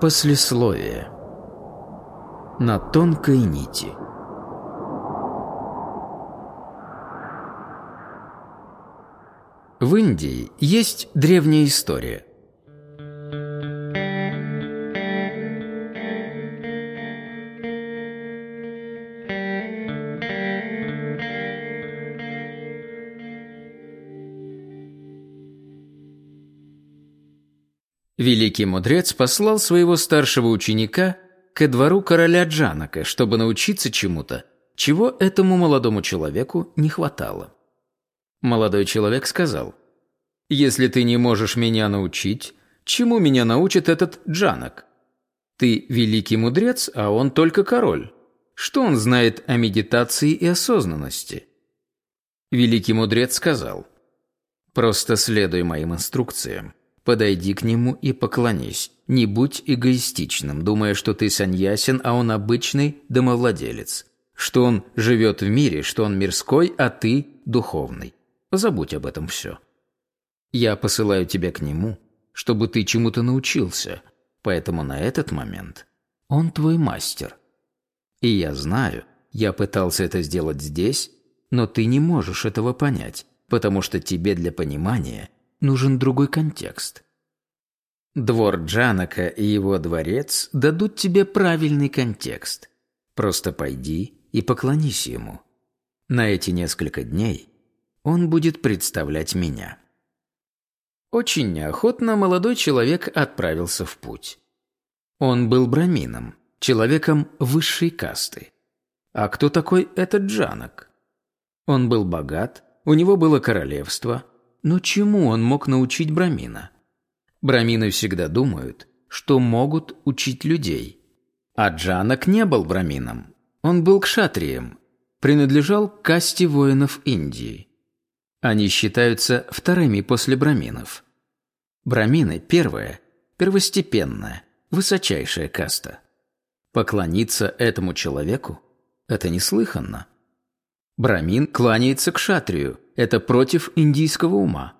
Послесловие На тонкой нити В Индии есть древняя история. Великий мудрец послал своего старшего ученика ко двору короля Джанака, чтобы научиться чему-то, чего этому молодому человеку не хватало. Молодой человек сказал, «Если ты не можешь меня научить, чему меня научит этот Джанак? Ты великий мудрец, а он только король. Что он знает о медитации и осознанности?» Великий мудрец сказал, «Просто следуй моим инструкциям. Подойди к нему и поклонись. Не будь эгоистичным, думая, что ты саньясин, а он обычный домовладелец. Что он живет в мире, что он мирской, а ты духовный. Забудь об этом все. Я посылаю тебя к нему, чтобы ты чему-то научился, поэтому на этот момент он твой мастер. И я знаю, я пытался это сделать здесь, но ты не можешь этого понять, потому что тебе для понимания нужен другой контекст. Двор Джанака и его дворец дадут тебе правильный контекст. Просто пойди и поклонись ему. На эти несколько дней он будет представлять меня. Очень неохотно молодой человек отправился в путь. Он был брамином, человеком высшей касты. А кто такой этот Джанак? Он был богат, у него было королевство, но чему он мог научить Брамина? Брамины всегда думают, что могут учить людей. А Джанак не был брамином. Он был кшатрием, принадлежал к касте воинов Индии. Они считаются вторыми после браминов. Брамины – первая, первостепенная, высочайшая каста. Поклониться этому человеку – это неслыханно. Брамин кланяется к шатрию, это против индийского ума.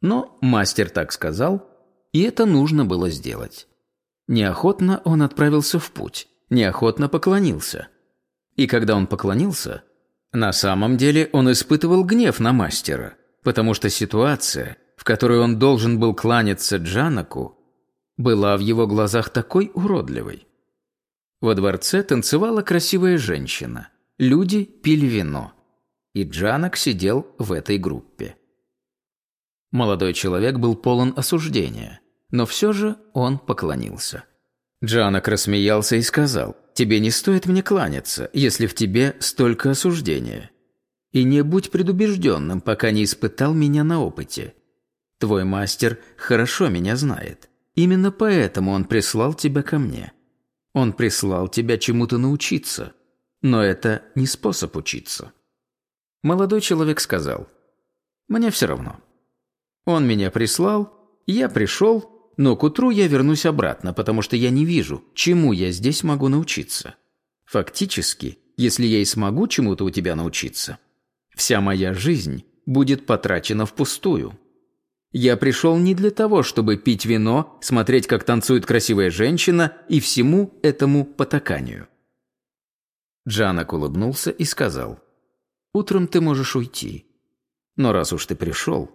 Но мастер так сказал, и это нужно было сделать. Неохотно он отправился в путь, неохотно поклонился. И когда он поклонился, на самом деле он испытывал гнев на мастера, потому что ситуация, в которой он должен был кланяться Джанаку, была в его глазах такой уродливой. Во дворце танцевала красивая женщина. Люди пили вино и Джанок сидел в этой группе. Молодой человек был полон осуждения, но все же он поклонился. Джанок рассмеялся и сказал, «Тебе не стоит мне кланяться, если в тебе столько осуждения. И не будь предубежденным, пока не испытал меня на опыте. Твой мастер хорошо меня знает. Именно поэтому он прислал тебя ко мне. Он прислал тебя чему-то научиться, но это не способ учиться. Молодой человек сказал, «Мне все равно. Он меня прислал, я пришел, но к утру я вернусь обратно, потому что я не вижу, чему я здесь могу научиться. Фактически, если я и смогу чему-то у тебя научиться, вся моя жизнь будет потрачена впустую. Я пришел не для того, чтобы пить вино, смотреть, как танцует красивая женщина и всему этому потаканию». Джанок улыбнулся и сказал – Утром ты можешь уйти. Но раз уж ты пришел,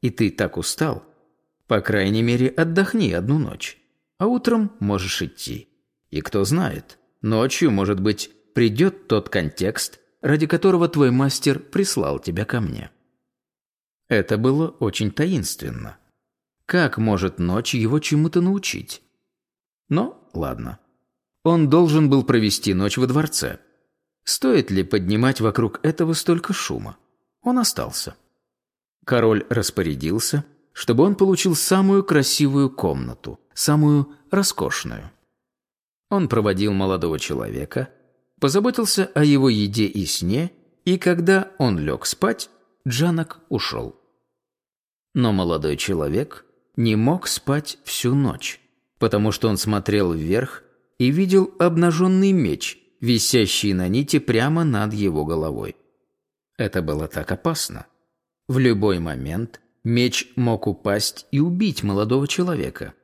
и ты так устал, по крайней мере, отдохни одну ночь, а утром можешь идти. И кто знает, ночью, может быть, придет тот контекст, ради которого твой мастер прислал тебя ко мне. Это было очень таинственно. Как может ночь его чему-то научить? Но ладно. Он должен был провести ночь во дворце. Стоит ли поднимать вокруг этого столько шума? Он остался. Король распорядился, чтобы он получил самую красивую комнату, самую роскошную. Он проводил молодого человека, позаботился о его еде и сне, и когда он лег спать, Джанок ушел. Но молодой человек не мог спать всю ночь, потому что он смотрел вверх и видел обнаженный меч, висящий на нити прямо над его головой. Это было так опасно. В любой момент меч мог упасть и убить молодого человека.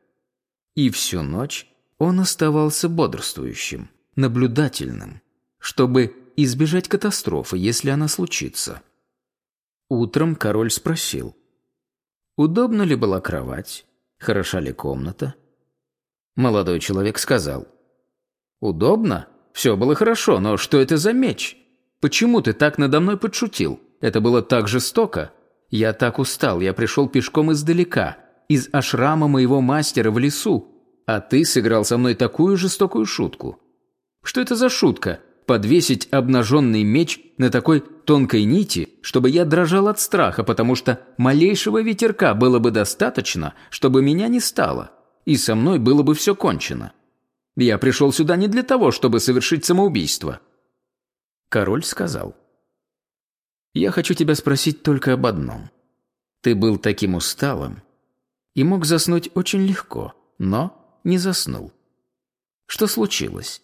И всю ночь он оставался бодрствующим, наблюдательным, чтобы избежать катастрофы, если она случится. Утром король спросил, удобна ли была кровать, хороша ли комната. Молодой человек сказал, удобно, все было хорошо, но что это за меч? Почему ты так надо мной подшутил? Это было так жестоко. Я так устал, я пришел пешком издалека, из ашрама моего мастера в лесу, а ты сыграл со мной такую жестокую шутку. Что это за шутка? Подвесить обнаженный меч на такой тонкой нити, чтобы я дрожал от страха, потому что малейшего ветерка было бы достаточно, чтобы меня не стало, и со мной было бы все кончено. Я пришел сюда не для того, чтобы совершить самоубийство. Король сказал, «Я хочу тебя спросить только об одном. Ты был таким усталым и мог заснуть очень легко, но не заснул. Что случилось?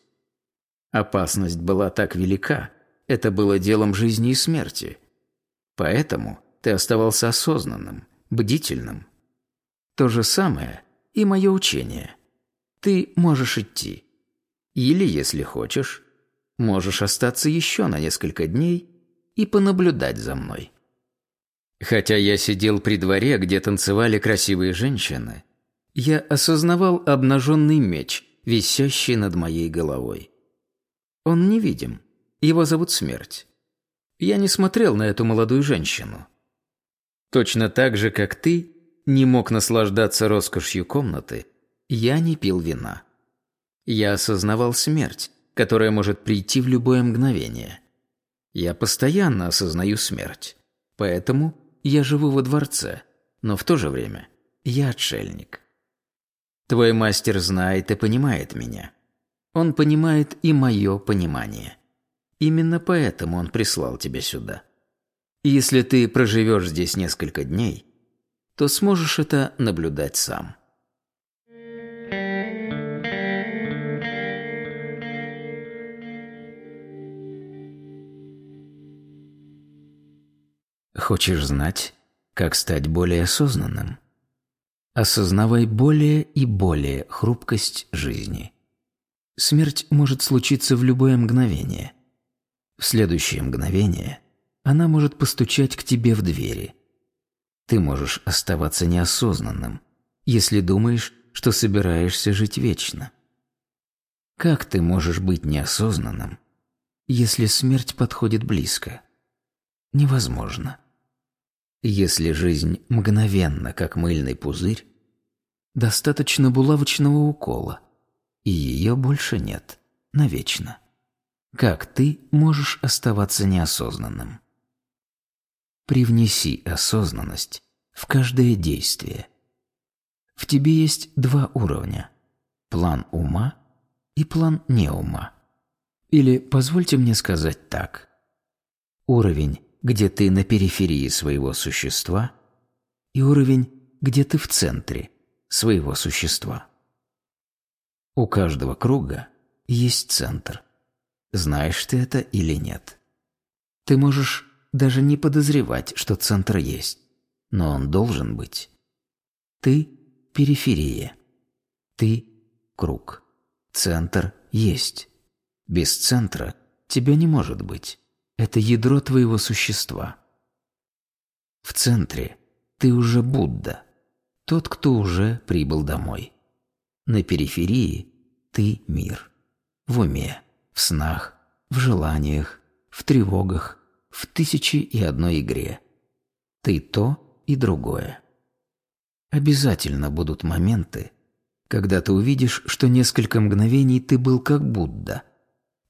Опасность была так велика, это было делом жизни и смерти. Поэтому ты оставался осознанным, бдительным. То же самое и мое учение. Ты можешь идти. Или, если хочешь, можешь остаться еще на несколько дней и понаблюдать за мной. Хотя я сидел при дворе, где танцевали красивые женщины, я осознавал обнаженный меч, висящий над моей головой. Он невидим. Его зовут Смерть. Я не смотрел на эту молодую женщину. Точно так же, как ты не мог наслаждаться роскошью комнаты, я не пил вина. Я осознавал смерть, которая может прийти в любое мгновение. Я постоянно осознаю смерть. Поэтому я живу во дворце, но в то же время я отшельник. Твой мастер знает и понимает меня. Он понимает и мое понимание. Именно поэтому он прислал тебя сюда. если ты проживешь здесь несколько дней, то сможешь это наблюдать сам. Хочешь знать, как стать более осознанным? Осознавай более и более хрупкость жизни. Смерть может случиться в любое мгновение. В следующее мгновение она может постучать к тебе в двери. Ты можешь оставаться неосознанным, если думаешь, что собираешься жить вечно. Как ты можешь быть неосознанным, если смерть подходит близко? Невозможно. Если жизнь мгновенна, как мыльный пузырь, достаточно булавочного укола, и ее больше нет, навечно. Как ты можешь оставаться неосознанным? Привнеси осознанность в каждое действие. В тебе есть два уровня – план ума и план неума. Или позвольте мне сказать так. Уровень где ты на периферии своего существа, и уровень, где ты в центре своего существа. У каждого круга есть центр. Знаешь ты это или нет? Ты можешь даже не подозревать, что центр есть, но он должен быть. Ты – периферия. Ты – круг. Центр есть. Без центра тебя не может быть. Это ядро твоего существа. В центре ты уже Будда, тот, кто уже прибыл домой. На периферии ты мир. В уме, в снах, в желаниях, в тревогах, в тысячи и одной игре. Ты то и другое. Обязательно будут моменты, когда ты увидишь, что несколько мгновений ты был как Будда.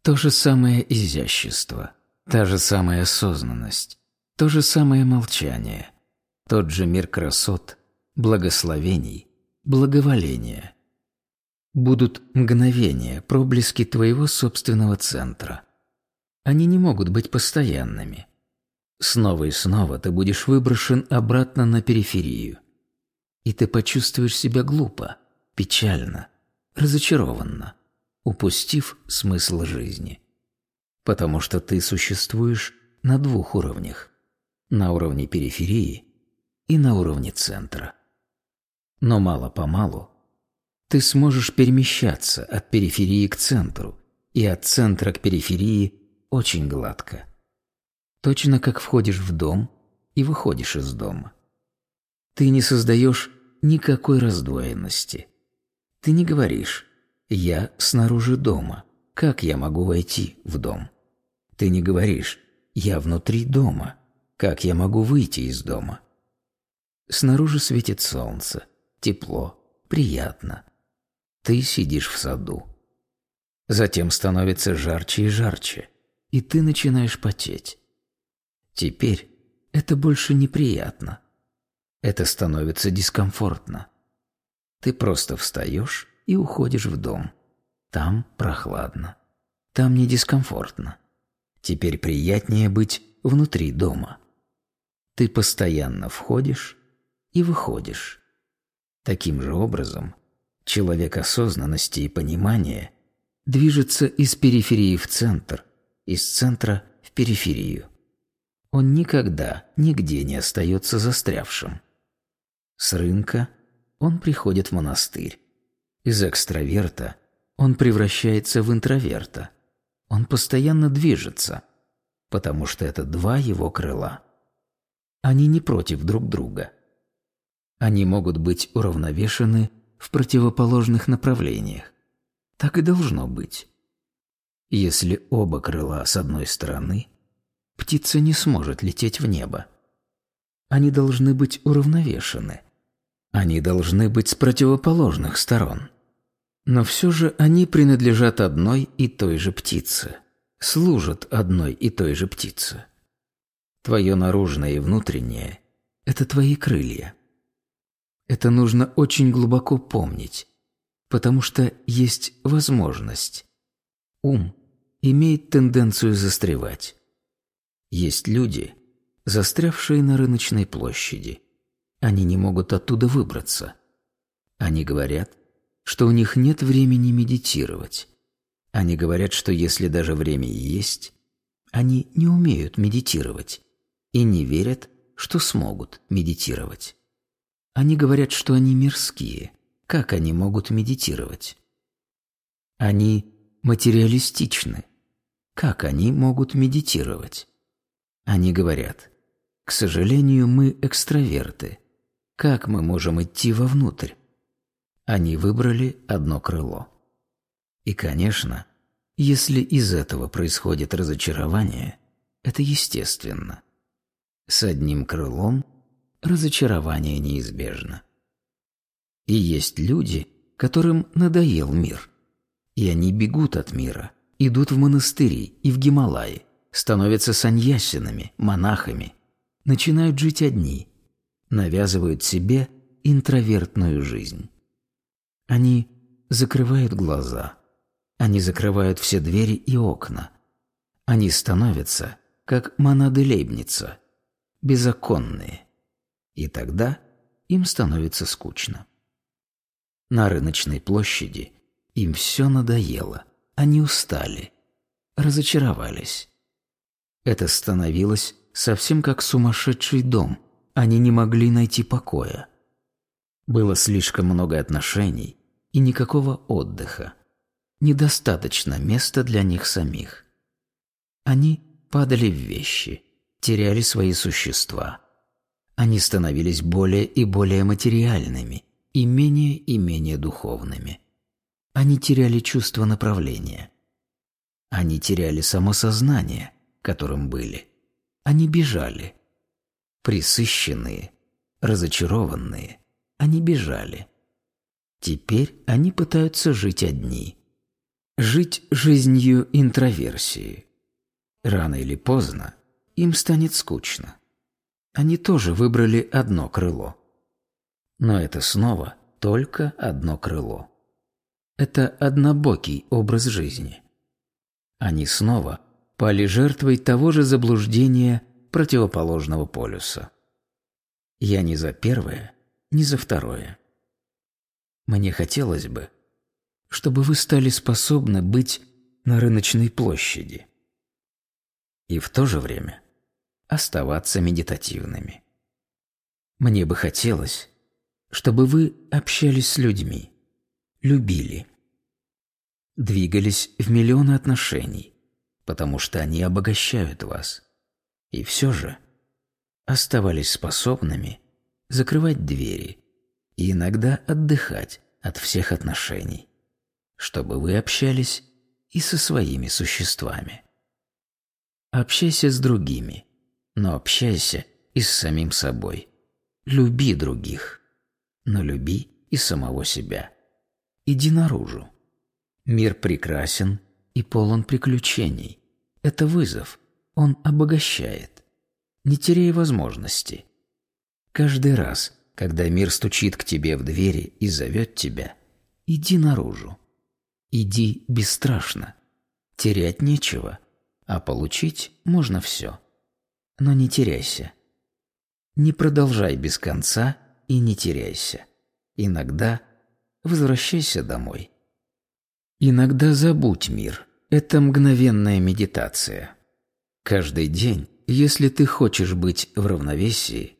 То же самое изящество – Та же самая осознанность, то же самое молчание, тот же мир красот, благословений, благоволения. Будут мгновения, проблески твоего собственного центра. Они не могут быть постоянными. Снова и снова ты будешь выброшен обратно на периферию. И ты почувствуешь себя глупо, печально, разочарованно, упустив смысл жизни потому что ты существуешь на двух уровнях – на уровне периферии и на уровне центра. Но мало-помалу Ты сможешь перемещаться от периферии к центру, и от центра к периферии очень гладко. Точно как входишь в дом и выходишь из дома. Ты не создаешь никакой раздвоенности. Ты не говоришь «я снаружи дома, как я могу войти в дом?» Ты не говоришь «я внутри дома, как я могу выйти из дома?» Снаружи светит солнце, тепло, приятно. Ты сидишь в саду. Затем становится жарче и жарче, и ты начинаешь потеть. Теперь это больше неприятно. Это становится дискомфортно. Ты просто встаешь и уходишь в дом. Там прохладно. Там не дискомфортно. Теперь приятнее быть внутри дома. Ты постоянно входишь и выходишь. Таким же образом, человек осознанности и понимания движется из периферии в центр, из центра в периферию. Он никогда, нигде не остается застрявшим. С рынка он приходит в монастырь. Из экстраверта он превращается в интроверта. Он постоянно движется, потому что это два его крыла. Они не против друг друга. Они могут быть уравновешены в противоположных направлениях. Так и должно быть. Если оба крыла с одной стороны, птица не сможет лететь в небо. Они должны быть уравновешены – они должны быть с противоположных сторон. Но все же они принадлежат одной и той же птице, служат одной и той же птице. Твое наружное и внутреннее – это твои крылья. Это нужно очень глубоко помнить, потому что есть возможность. Ум имеет тенденцию застревать. Есть люди, застрявшие на рыночной площади – они не могут оттуда выбраться. Они говорят, что у них нет времени медитировать. Они говорят, что если даже время есть, они не умеют медитировать и не верят, что смогут медитировать. Они говорят, что они мирские. Как они могут медитировать? Они материалистичны. Как они могут медитировать? Они говорят, к сожалению, мы экстраверты. Как мы можем идти вовнутрь? Они выбрали одно крыло. И, конечно, если из этого происходит разочарование, это естественно. С одним крылом разочарование неизбежно. И есть люди, которым надоел мир. И они бегут от мира, идут в монастыри и в Гималаи, становятся саньясинами, монахами, начинают жить одни, навязывают себе интровертную жизнь. Они закрывают глаза, они закрывают все двери и окна. Они становятся, как монады Лейбница, беззаконные. И тогда им становится скучно. На рыночной площади им все надоело, они устали, разочаровались. Это становилось совсем как сумасшедший дом – они не могли найти покоя. Было слишком много отношений и никакого отдыха. Недостаточно места для них самих. Они падали в вещи, теряли свои существа. Они становились более и более материальными и менее и менее духовными. Они теряли чувство направления. Они теряли самосознание, которым были. Они бежали – Присыщенные, разочарованные, они бежали. Теперь они пытаются жить одни. Жить жизнью интроверсии. Рано или поздно им станет скучно. Они тоже выбрали одно крыло. Но это снова только одно крыло. Это однобокий образ жизни. Они снова пали жертвой того же заблуждения, противоположного полюса. Я не за первое, не за второе. Мне хотелось бы, чтобы вы стали способны быть на рыночной площади и в то же время оставаться медитативными. Мне бы хотелось, чтобы вы общались с людьми, любили. Двигались в миллионы отношений, потому что они обогащают вас. И все же оставались способными закрывать двери и иногда отдыхать от всех отношений, чтобы вы общались и со своими существами. Общайся с другими, но общайся и с самим собой. Люби других, но люби и самого себя. Иди наружу. Мир прекрасен и полон приключений. Это вызов. Он обогащает. Не теряй возможности. Каждый раз, когда мир стучит к тебе в двери и зовет тебя, иди наружу. Иди бесстрашно. Терять нечего, а получить можно все. Но не теряйся. Не продолжай без конца и не теряйся. Иногда возвращайся домой. Иногда забудь мир. Это мгновенная медитация. Каждый день, если ты хочешь быть в равновесии,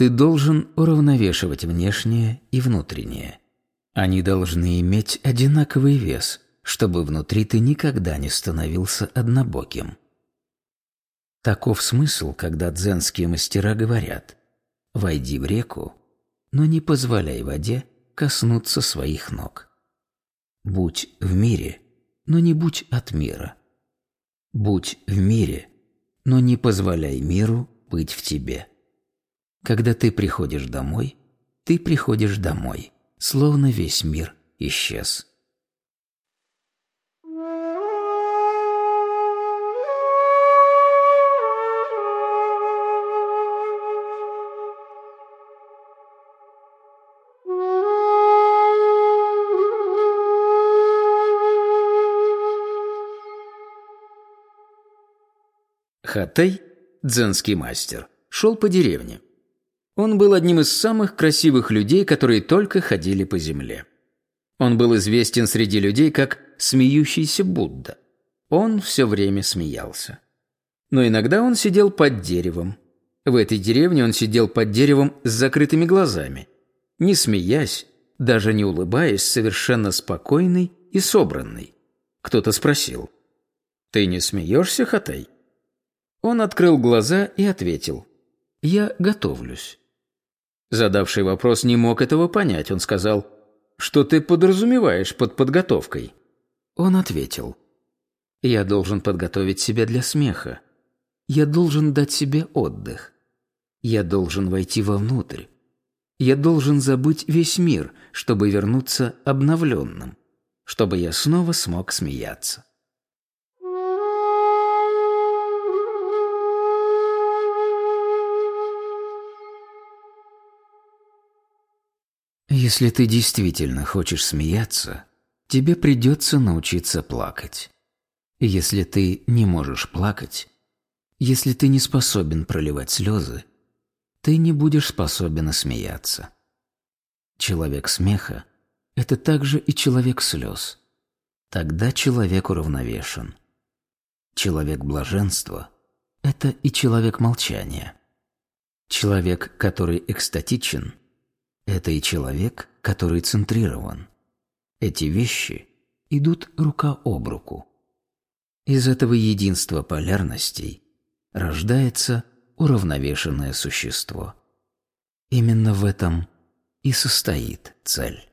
ты должен уравновешивать внешнее и внутреннее. Они должны иметь одинаковый вес, чтобы внутри ты никогда не становился однобоким. Таков смысл, когда дзенские мастера говорят «Войди в реку, но не позволяй воде коснуться своих ног». Будь в мире, но не будь от мира. Будь в мире, но не позволяй миру быть в тебе. Когда ты приходишь домой, ты приходишь домой, словно весь мир исчез. Хатей, дзенский мастер, шел по деревне. Он был одним из самых красивых людей, которые только ходили по земле. Он был известен среди людей как смеющийся Будда. Он все время смеялся. Но иногда он сидел под деревом. В этой деревне он сидел под деревом с закрытыми глазами, не смеясь, даже не улыбаясь, совершенно спокойный и собранный. Кто-то спросил, «Ты не смеешься, Хатай?» Он открыл глаза и ответил. «Я готовлюсь». Задавший вопрос не мог этого понять. Он сказал, «Что ты подразумеваешь под подготовкой?» Он ответил, «Я должен подготовить себя для смеха. Я должен дать себе отдых. Я должен войти вовнутрь. Я должен забыть весь мир, чтобы вернуться обновленным, чтобы я снова смог смеяться». Если ты действительно хочешь смеяться, тебе придется научиться плакать. Если ты не можешь плакать, если ты не способен проливать слезы, ты не будешь способен смеяться. Человек смеха – это также и человек слез. Тогда человек уравновешен. Человек блаженства – это и человек молчания. Человек, который экстатичен – это и человек, который центрирован. Эти вещи идут рука об руку. Из этого единства полярностей рождается уравновешенное существо. Именно в этом и состоит цель.